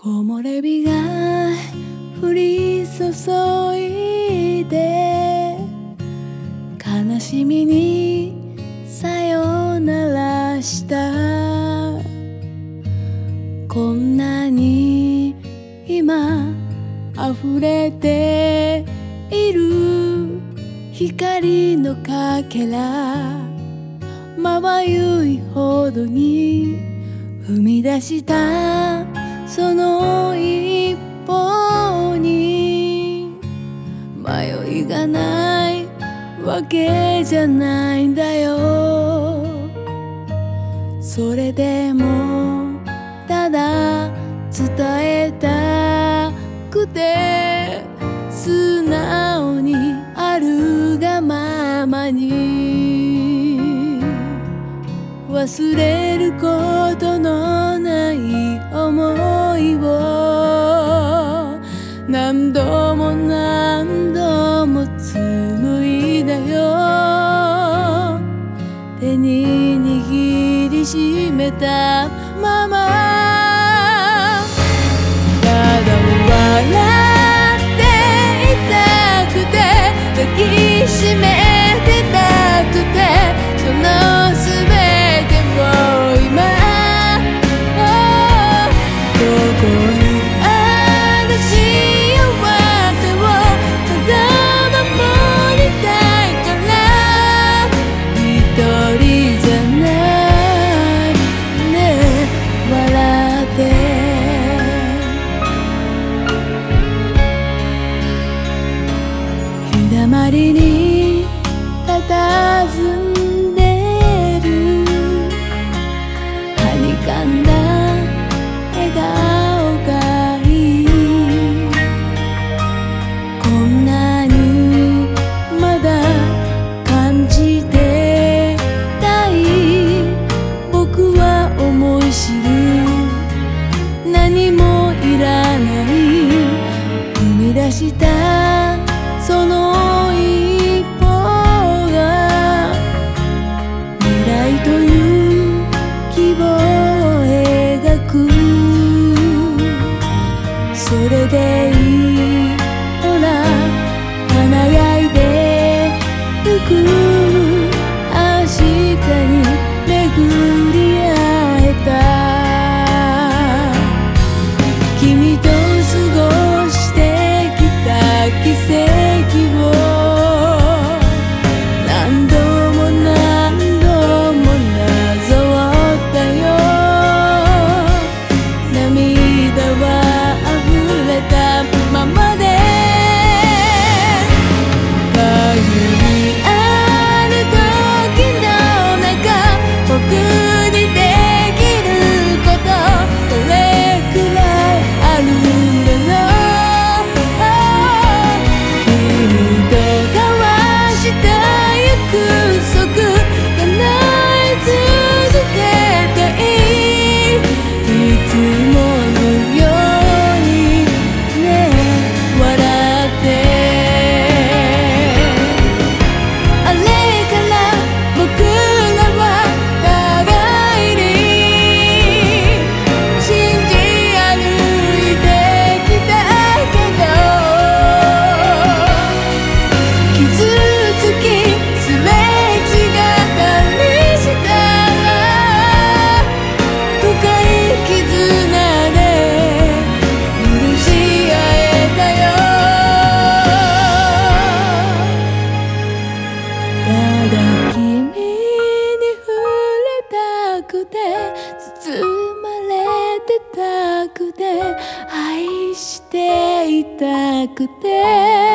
木漏れ日が降り注いで悲しみにさよならした。こんなに今溢れている光のかけらまばゆいほどに踏み出した。けじゃないんだよ。それでもただ伝えたくて素直にあるがままに。忘れることのない思いを。何度も何度もしめたまま。ただ笑っていたくて抱きしめ何もいらない。踏み出したその一歩が未来というなくて。